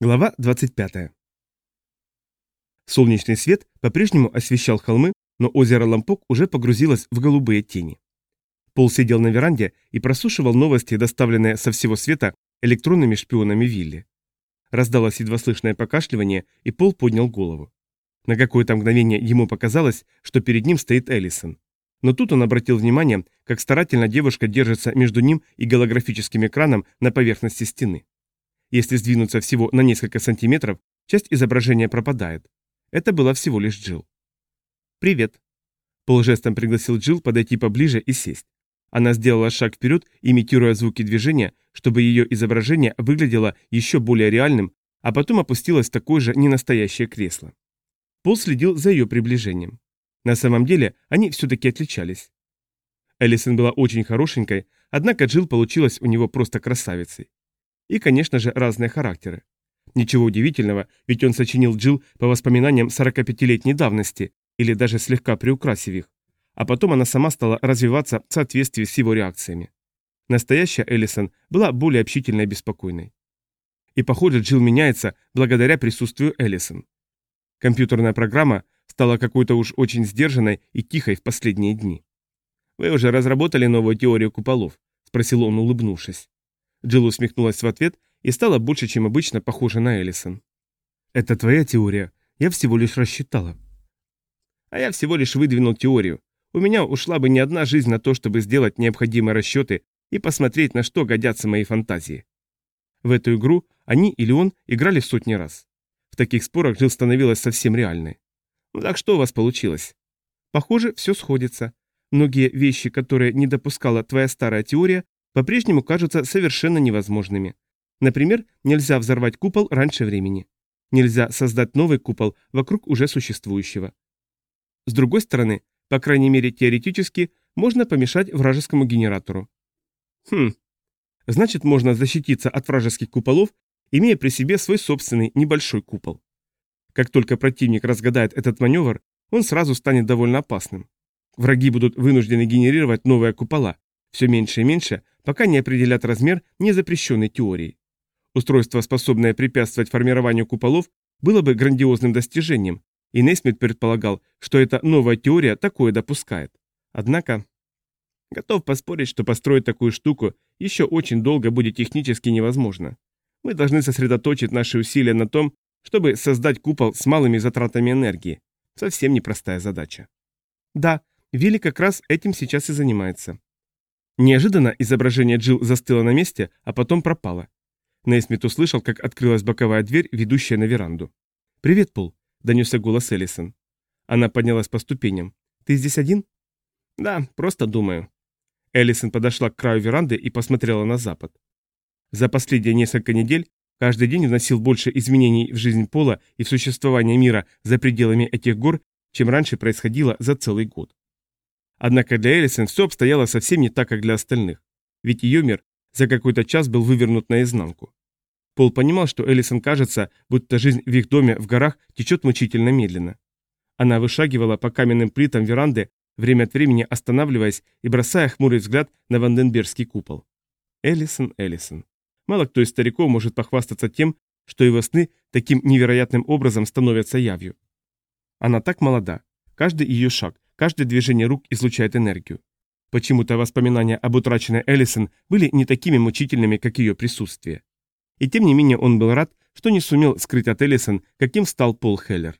Глава 25. Солнечный свет по-прежнему освещал холмы, но озеро Лампок уже погрузилось в голубые тени. Пол сидел на веранде и прослушивал новости, доставленные со всего света электронными шпионами Вилли. Раздалось едва слышное покашливание, и Пол поднял голову. На какое-то мгновение ему показалось, что перед ним стоит Эллисон. Но тут он обратил внимание, как старательно девушка держится между ним и голографическим экраном на поверхности стены. Если сдвинуться всего на несколько сантиметров, часть изображения пропадает. Это была всего лишь Джилл. «Привет». Пол жестом пригласил Джилл подойти поближе и сесть. Она сделала шаг вперед, имитируя звуки движения, чтобы ее изображение выглядело еще более реальным, а потом опустилась в такое же ненастоящее кресло. Пол следил за ее приближением. На самом деле они все-таки отличались. Элисон была очень хорошенькой, однако Джилл получилась у него просто красавицей. И, конечно же, разные характеры. Ничего удивительного, ведь он сочинил Джилл по воспоминаниям 45-летней давности, или даже слегка приукрасив их. А потом она сама стала развиваться в соответствии с его реакциями. Настоящая Эллисон была более общительной и беспокойной. И, похоже, Джилл меняется благодаря присутствию Эллисон. Компьютерная программа стала какой-то уж очень сдержанной и тихой в последние дни. «Вы уже разработали новую теорию куполов?» – спросил он, улыбнувшись. Джилл усмехнулась в ответ и стала больше, чем обычно, похожа на Элисон. «Это твоя теория. Я всего лишь рассчитала». «А я всего лишь выдвинул теорию. У меня ушла бы не одна жизнь на то, чтобы сделать необходимые расчеты и посмотреть, на что годятся мои фантазии». В эту игру они или он играли сотни раз. В таких спорах Джилл становилась совсем реальной. «Ну так что у вас получилось?» «Похоже, все сходится. Многие вещи, которые не допускала твоя старая теория, по-прежнему кажутся совершенно невозможными. Например, нельзя взорвать купол раньше времени. Нельзя создать новый купол вокруг уже существующего. С другой стороны, по крайней мере теоретически, можно помешать вражескому генератору. Хм. Значит, можно защититься от вражеских куполов, имея при себе свой собственный небольшой купол. Как только противник разгадает этот маневр, он сразу станет довольно опасным. Враги будут вынуждены генерировать новые купола, все меньше и меньше, пока не определят размер незапрещенной теорией. Устройство, способное препятствовать формированию куполов, было бы грандиозным достижением, и Нейсмит предполагал, что эта новая теория такое допускает. Однако, готов поспорить, что построить такую штуку еще очень долго будет технически невозможно. Мы должны сосредоточить наши усилия на том, чтобы создать купол с малыми затратами энергии. Совсем непростая задача. Да, Вилли как раз этим сейчас и занимается. Неожиданно изображение Джилл застыло на месте, а потом пропало. Нейсмит услышал, как открылась боковая дверь, ведущая на веранду. «Привет, Пол», — донесся голос Эллисон. Она поднялась по ступеням. «Ты здесь один?» «Да, просто думаю». Эллисон подошла к краю веранды и посмотрела на запад. За последние несколько недель каждый день вносил больше изменений в жизнь Пола и в существование мира за пределами этих гор, чем раньше происходило за целый год. Однако для Элисон все обстояло совсем не так, как для остальных, ведь ее мир за какой-то час был вывернут наизнанку. Пол понимал, что Элисон кажется, будто жизнь в их доме в горах течет мучительно медленно. Она вышагивала по каменным плитам веранды, время от времени останавливаясь и бросая хмурый взгляд на Ванденбергский купол. Элисон, Элисон. Мало кто из стариков может похвастаться тем, что его сны таким невероятным образом становятся явью. Она так молода. Каждый ее шаг, Каждое движение рук излучает энергию. Почему-то воспоминания об утраченной Эллисон были не такими мучительными, как ее присутствие. И тем не менее он был рад, что не сумел скрыть от Эллисон, каким стал Пол Хеллер.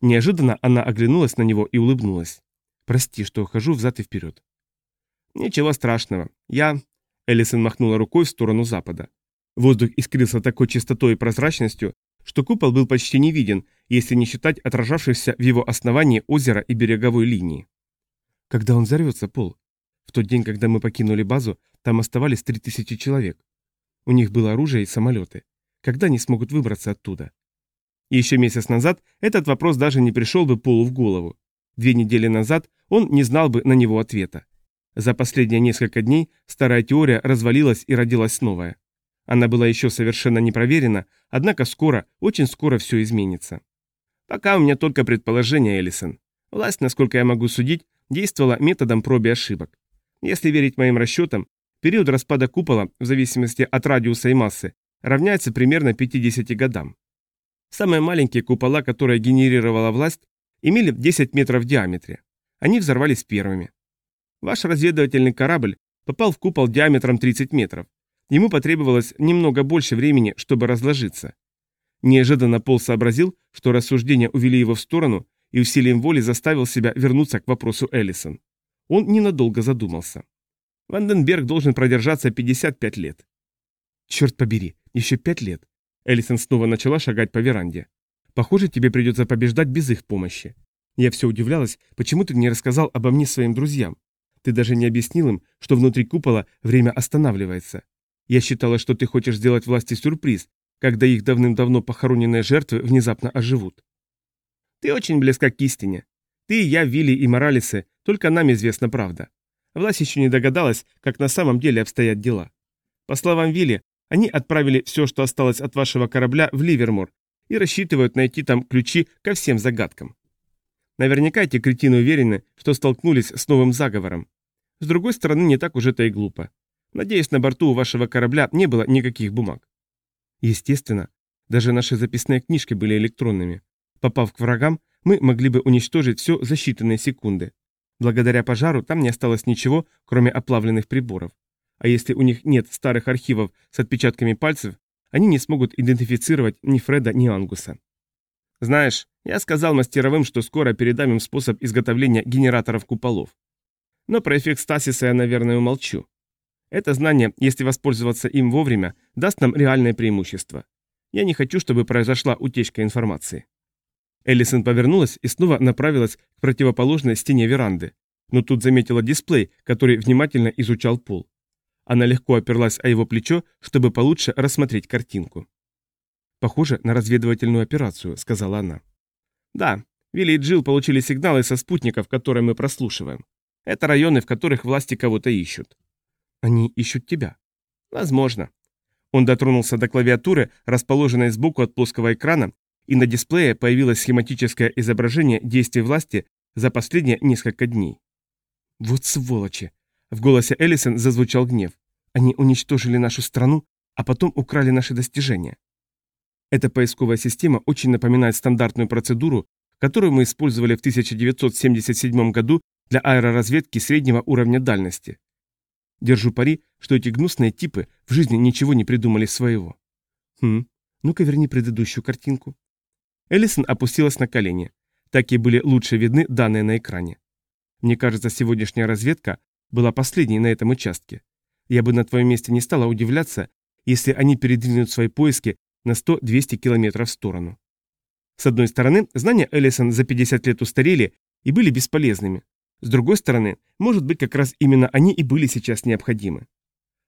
Неожиданно она оглянулась на него и улыбнулась. «Прости, что хожу взад и вперед». «Ничего страшного. Я...» Эллисон махнула рукой в сторону запада. Воздух искрился такой чистотой и прозрачностью, что купол был почти не виден, если не считать отражавшихся в его основании озера и береговой линии. Когда он взорвется, Пол? В тот день, когда мы покинули базу, там оставались три тысячи человек. У них было оружие и самолеты. Когда они смогут выбраться оттуда? еще месяц назад этот вопрос даже не пришел бы Полу в голову. Две недели назад он не знал бы на него ответа. За последние несколько дней старая теория развалилась и родилась новая. Она была еще совершенно не проверена, однако скоро, очень скоро все изменится. Пока у меня только предположение, Элисон. Власть, насколько я могу судить, действовала методом проби ошибок. Если верить моим расчетам, период распада купола, в зависимости от радиуса и массы, равняется примерно 50 годам. Самые маленькие купола, которые генерировала власть, имели 10 метров в диаметре. Они взорвались первыми. Ваш разведывательный корабль попал в купол диаметром 30 метров. Ему потребовалось немного больше времени, чтобы разложиться. Неожиданно Пол сообразил, что рассуждения увели его в сторону и усилием воли заставил себя вернуться к вопросу Эллисон. Он ненадолго задумался. Ванденберг должен продержаться 55 лет. Черт побери, еще пять лет. Эллисон снова начала шагать по веранде. Похоже, тебе придется побеждать без их помощи. Я все удивлялась, почему ты не рассказал обо мне своим друзьям. Ты даже не объяснил им, что внутри купола время останавливается. Я считала, что ты хочешь сделать власти сюрприз, когда их давным-давно похороненные жертвы внезапно оживут. Ты очень близка к истине. Ты, я, Вилли и Моралисы, только нам известна правда. Власть еще не догадалась, как на самом деле обстоят дела. По словам Вилли, они отправили все, что осталось от вашего корабля, в Ливермор и рассчитывают найти там ключи ко всем загадкам. Наверняка эти кретины уверены, что столкнулись с новым заговором. С другой стороны, не так уж это и глупо. Надеюсь, на борту у вашего корабля не было никаких бумаг. Естественно, даже наши записные книжки были электронными. Попав к врагам, мы могли бы уничтожить все за считанные секунды. Благодаря пожару там не осталось ничего, кроме оплавленных приборов. А если у них нет старых архивов с отпечатками пальцев, они не смогут идентифицировать ни Фреда, ни Ангуса. Знаешь, я сказал мастеровым, что скоро передам им способ изготовления генераторов куполов. Но про эффект стасиса я, наверное, умолчу. Это знание, если воспользоваться им вовремя, даст нам реальное преимущество. Я не хочу, чтобы произошла утечка информации. Эллисон повернулась и снова направилась к противоположной стене веранды, но тут заметила дисплей, который внимательно изучал пол. Она легко оперлась о его плечо, чтобы получше рассмотреть картинку. «Похоже на разведывательную операцию», — сказала она. «Да, Вилли и Джилл получили сигналы со спутников, которые мы прослушиваем. Это районы, в которых власти кого-то ищут». «Они ищут тебя». «Возможно». Он дотронулся до клавиатуры, расположенной сбоку от плоского экрана, и на дисплее появилось схематическое изображение действий власти за последние несколько дней. «Вот сволочи!» В голосе Эллисон зазвучал гнев. Они уничтожили нашу страну, а потом украли наши достижения. Эта поисковая система очень напоминает стандартную процедуру, которую мы использовали в 1977 году для аэроразведки среднего уровня дальности. Держу пари, что эти гнусные типы в жизни ничего не придумали своего. Хм, ну-ка верни предыдущую картинку. Эллисон опустилась на колени. Так и были лучше видны данные на экране. Мне кажется, сегодняшняя разведка была последней на этом участке. Я бы на твоем месте не стала удивляться, если они передвинут свои поиски на 100-200 километров в сторону. С одной стороны, знания Эллисон за 50 лет устарели и были бесполезными. С другой стороны, может быть, как раз именно они и были сейчас необходимы.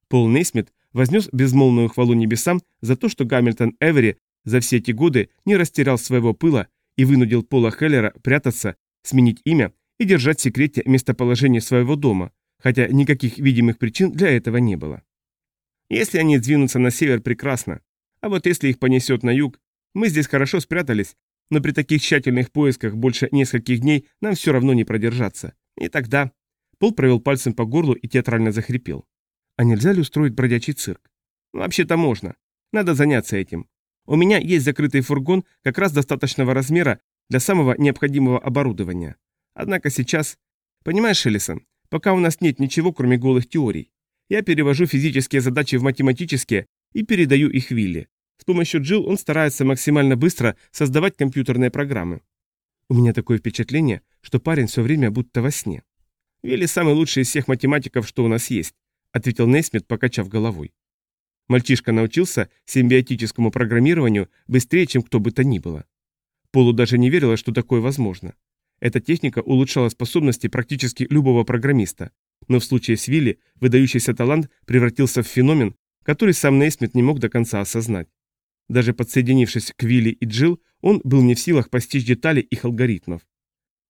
Пол Нейсмит вознес безмолвную хвалу небесам за то, что Гамильтон Эвери за все эти годы не растерял своего пыла и вынудил Пола Хеллера прятаться, сменить имя и держать в секрете местоположение своего дома, хотя никаких видимых причин для этого не было. Если они двинутся на север, прекрасно. А вот если их понесет на юг, мы здесь хорошо спрятались, но при таких тщательных поисках больше нескольких дней нам все равно не продержаться. И тогда... Пол провел пальцем по горлу и театрально захрипел. А нельзя ли устроить бродячий цирк? Вообще-то можно. Надо заняться этим. У меня есть закрытый фургон как раз достаточного размера для самого необходимого оборудования. Однако сейчас... Понимаешь, Элисон, Пока у нас нет ничего, кроме голых теорий. Я перевожу физические задачи в математические и передаю их Вилли. С помощью Джилл он старается максимально быстро создавать компьютерные программы. У меня такое впечатление, что парень все время будто во сне. Вилли самый лучший из всех математиков, что у нас есть, ответил Нейсмит, покачав головой. Мальчишка научился симбиотическому программированию быстрее, чем кто бы то ни было. Полу даже не верила, что такое возможно. Эта техника улучшала способности практически любого программиста, но в случае с Вилли выдающийся талант превратился в феномен, который сам Нейсмит не мог до конца осознать. Даже подсоединившись к Вилли и Джилл, он был не в силах постичь детали их алгоритмов.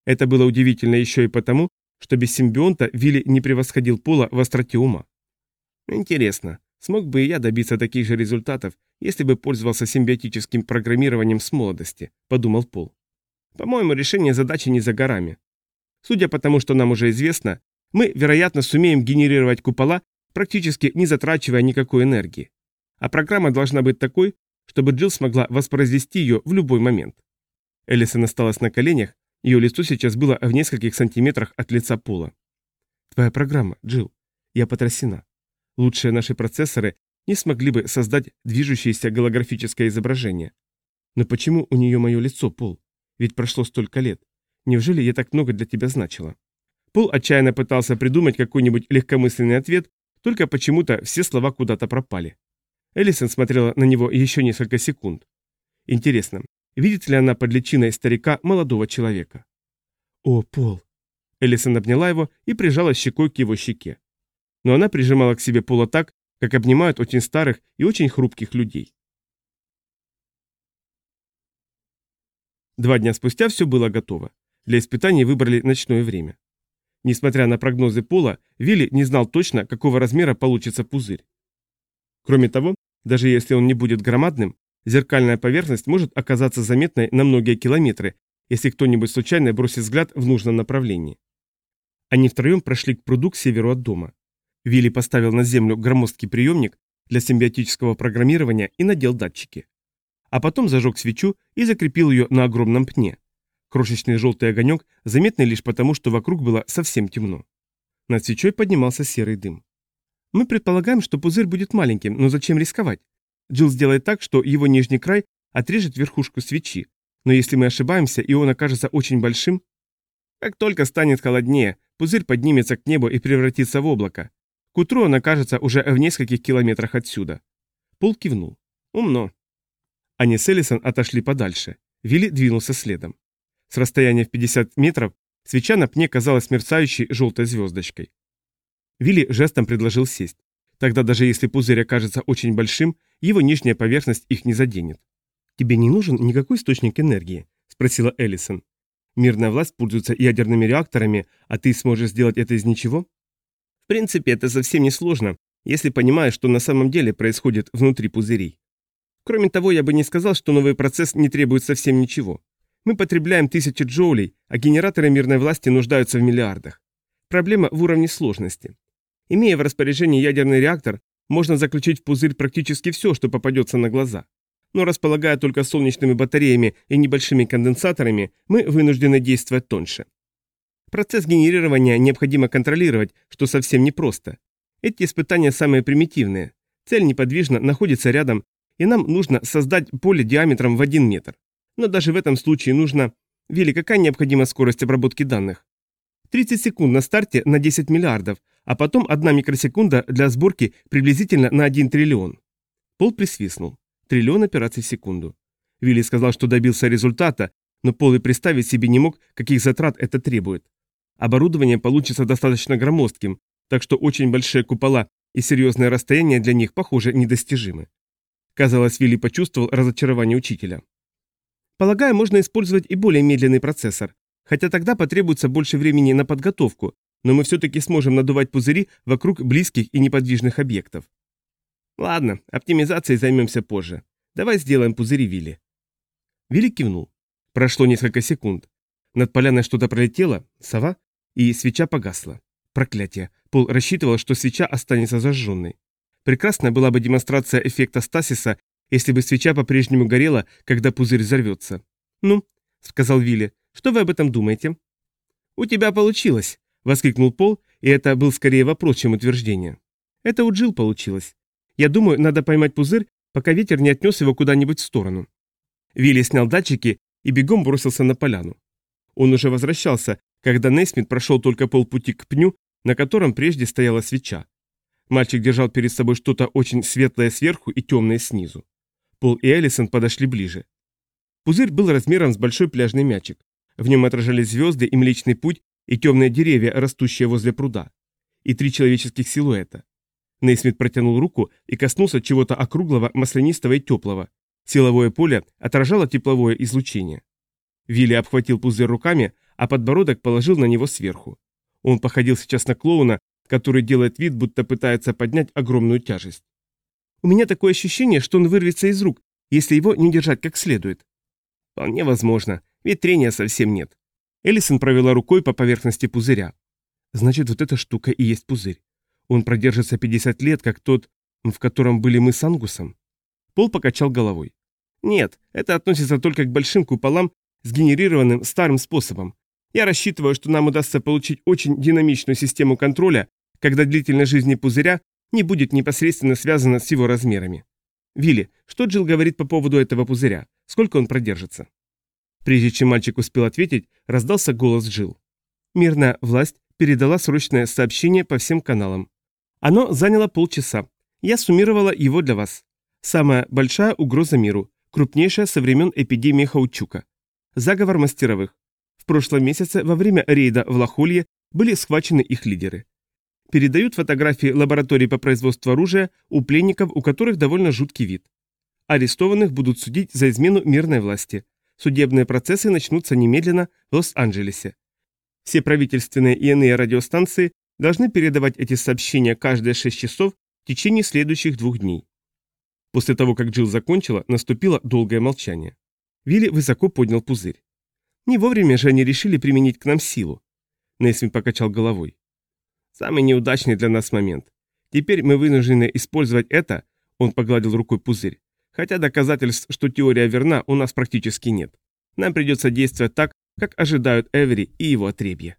Это было удивительно еще и потому, что без симбионта Вилли не превосходил Пола в остроте ума. Интересно, смог бы и я добиться таких же результатов, если бы пользовался симбиотическим программированием с молодости, подумал Пол. По-моему, решение задачи не за горами. Судя по тому, что нам уже известно, мы, вероятно, сумеем генерировать купола, практически не затрачивая никакой энергии. А программа должна быть такой, чтобы Джилл смогла воспроизвести ее в любой момент. Элисон осталась на коленях, ее лицо сейчас было в нескольких сантиметрах от лица Пола. «Твоя программа, Джилл. Я потрясена. Лучшие наши процессоры не смогли бы создать движущееся голографическое изображение. Но почему у нее мое лицо, Пол? Ведь прошло столько лет. Неужели я так много для тебя значила?» Пол отчаянно пытался придумать какой-нибудь легкомысленный ответ, только почему-то все слова куда-то пропали. Элисон смотрела на него еще несколько секунд. Интересно, видит ли она под личиной старика молодого человека? «О, Пол!» Элисон обняла его и прижала щекой к его щеке. Но она прижимала к себе Пола так, как обнимают очень старых и очень хрупких людей. Два дня спустя все было готово. Для испытаний выбрали ночное время. Несмотря на прогнозы Пола, Вилли не знал точно, какого размера получится пузырь. Кроме того, даже если он не будет громадным, зеркальная поверхность может оказаться заметной на многие километры, если кто-нибудь случайно бросит взгляд в нужном направлении. Они втроем прошли к пруду к северу от дома. Вилли поставил на землю громоздкий приемник для симбиотического программирования и надел датчики. А потом зажег свечу и закрепил ее на огромном пне. Крошечный желтый огонек, заметный лишь потому, что вокруг было совсем темно. Над свечой поднимался серый дым. Мы предполагаем, что пузырь будет маленьким, но зачем рисковать? Джилл сделает так, что его нижний край отрежет верхушку свечи. Но если мы ошибаемся, и он окажется очень большим... Как только станет холоднее, пузырь поднимется к небу и превратится в облако. К утру он окажется уже в нескольких километрах отсюда. Пол кивнул. Умно. Они с Эллисон отошли подальше. Вилли двинулся следом. С расстояния в 50 метров свеча на пне казалась мерцающей желтой звездочкой. Вилли жестом предложил сесть. Тогда даже если пузырь окажется очень большим, его нижняя поверхность их не заденет. «Тебе не нужен никакой источник энергии?» – спросила Эллисон. «Мирная власть пользуется ядерными реакторами, а ты сможешь сделать это из ничего?» «В принципе, это совсем не сложно, если понимаешь, что на самом деле происходит внутри пузырей. Кроме того, я бы не сказал, что новый процесс не требует совсем ничего. Мы потребляем тысячи джоулей, а генераторы мирной власти нуждаются в миллиардах. Проблема в уровне сложности. Имея в распоряжении ядерный реактор, можно заключить в пузырь практически все, что попадется на глаза. Но располагая только солнечными батареями и небольшими конденсаторами, мы вынуждены действовать тоньше. Процесс генерирования необходимо контролировать, что совсем непросто. Эти испытания самые примитивные. Цель неподвижно находится рядом, и нам нужно создать поле диаметром в 1 метр. Но даже в этом случае нужно... Вилли, какая необходима скорость обработки данных? 30 секунд на старте на 10 миллиардов, а потом одна микросекунда для сборки приблизительно на 1 триллион. Пол присвистнул. Триллион операций в секунду. Вилли сказал, что добился результата, но Пол и представить себе не мог, каких затрат это требует. Оборудование получится достаточно громоздким, так что очень большие купола и серьезное расстояние для них, похоже, недостижимы. Казалось, Вилли почувствовал разочарование учителя. Полагаю, можно использовать и более медленный процессор, хотя тогда потребуется больше времени на подготовку, но мы все-таки сможем надувать пузыри вокруг близких и неподвижных объектов. Ладно, оптимизацией займемся позже. Давай сделаем пузыри Вилли. Вилли кивнул. Прошло несколько секунд. Над поляной что-то пролетело, сова, и свеча погасла. Проклятие. Пол рассчитывал, что свеча останется зажженной. Прекрасная была бы демонстрация эффекта стасиса если бы свеча по-прежнему горела, когда пузырь взорвется. «Ну», — сказал Вилли, — «что вы об этом думаете?» «У тебя получилось», — воскликнул Пол, и это был скорее вопрос, чем утверждение. «Это у Джилл получилось. Я думаю, надо поймать пузырь, пока ветер не отнес его куда-нибудь в сторону». Вилли снял датчики и бегом бросился на поляну. Он уже возвращался, когда Нейсмит прошел только полпути к пню, на котором прежде стояла свеча. Мальчик держал перед собой что-то очень светлое сверху и темное снизу. Пол и Эллисон подошли ближе. Пузырь был размером с большой пляжный мячик. В нем отражались звезды и Млечный Путь, и темные деревья, растущие возле пруда. И три человеческих силуэта. Нейсмит протянул руку и коснулся чего-то округлого, маслянистого и теплого. Силовое поле отражало тепловое излучение. Вилли обхватил пузырь руками, а подбородок положил на него сверху. Он походил сейчас на клоуна, который делает вид, будто пытается поднять огромную тяжесть. У меня такое ощущение, что он вырвется из рук, если его не держать как следует. Вполне возможно, ведь трения совсем нет. Эллисон провела рукой по поверхности пузыря. Значит, вот эта штука и есть пузырь. Он продержится 50 лет, как тот... В котором были мы с Ангусом? Пол покачал головой. Нет, это относится только к большим куполам, сгенерированным старым способом. Я рассчитываю, что нам удастся получить очень динамичную систему контроля, когда длительность жизни пузыря не будет непосредственно связана с его размерами. Вилли, что Джилл говорит по поводу этого пузыря? Сколько он продержится? Прежде чем мальчик успел ответить, раздался голос Джилл. Мирная власть передала срочное сообщение по всем каналам. Оно заняло полчаса. Я суммировала его для вас. Самая большая угроза миру, крупнейшая со времен эпидемии Хаучука. Заговор мастеровых. В прошлом месяце во время рейда в Лохолье были схвачены их лидеры. Передают фотографии лабораторий по производству оружия у пленников, у которых довольно жуткий вид. Арестованных будут судить за измену мирной власти. Судебные процессы начнутся немедленно в Лос-Анджелесе. Все правительственные и иные радиостанции должны передавать эти сообщения каждые 6 часов в течение следующих двух дней. После того, как Джилл закончила, наступило долгое молчание. Вилли высоко поднял пузырь. Не вовремя же они решили применить к нам силу. Нейсмит покачал головой. Самый неудачный для нас момент. Теперь мы вынуждены использовать это, он погладил рукой пузырь, хотя доказательств, что теория верна, у нас практически нет. Нам придется действовать так, как ожидают Эвери и его отребье.